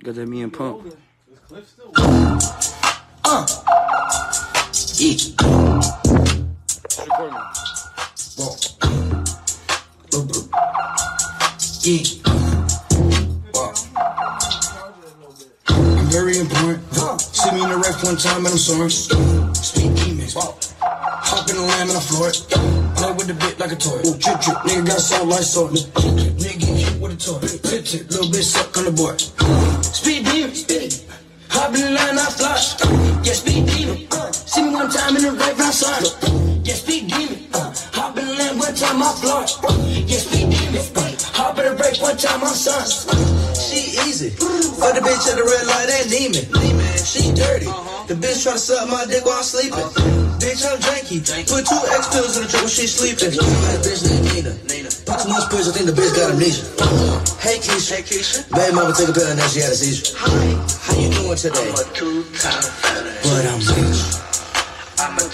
Got that me and pump. Uh. I'm very important. See me in the ref one time and I'm soaring. Speed demons. Hop in the lamb and I floor it. Play with the bit like a toy. Ooh, trip, trip. Nigga got sound like sword. Nigga get hit with a toy. Tip, tip. Little bit suck on the board. Time in the ref and I sign. Yeah, speed demon. Uh, hop in the lamb one time I floor it. Yeah, speed demon. Uh, hop in the break one time I sign. She easy. Fuck the bitch at the red light and demon. She dirty. The bitch tryna suck my dick while I'm sleeping. Bitch, I'm janky. Put two X pills in the when she sleeping. That bitch named Nina. Put too much pills, I think the bitch got amnesia. Hey Keisha. Hey Keisha. Baby mama took a pill and now she had a seizure. Hi. How you doing today? I'm a two-time. But I'm rich.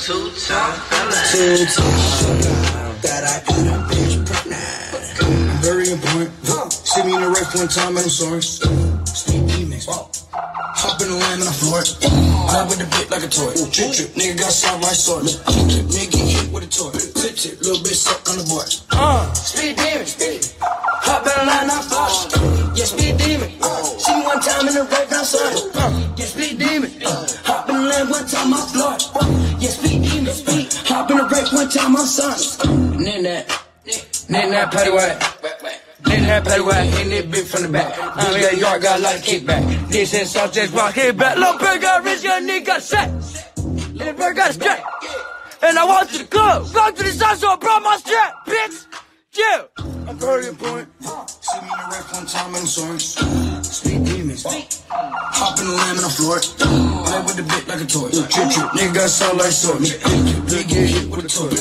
A two-time fella. Two times that I got a bitch pregnant. Very important. See me in the ref one time and I'm sorry. Speed demons. Hop in the lamb and I floor it. Play with the bit like a toy. Trip, trip. Nigga got sound like sword. Nigga get hit with a toy. Tip, tip. Little bit suck on the board. Uh, speed demon. Hop in the line, I flush. Yeah, speed demon. See me one time in the ref outside. Yeah, in the break one I'm son. Nin that. Nin that patty whack. Nin that patty whack. Hitting it big from the back. I'm in the yard, got a lot of kickback. This is sauce, just rock it back. Little burger, rich young nigga set. Little burger got strap. And I walked to the club. Go to the side, so I brought my strap, bitch. Yeah. I'm very important. See me in the ref one time and I'm sorry. Speed demons. Hop in the lamb and I floor. Play with the bit like a toy. Trip, trip. Nigga got sound like sword. Nigga get hit with a toy.